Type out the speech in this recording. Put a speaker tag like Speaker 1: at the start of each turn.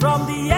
Speaker 1: from the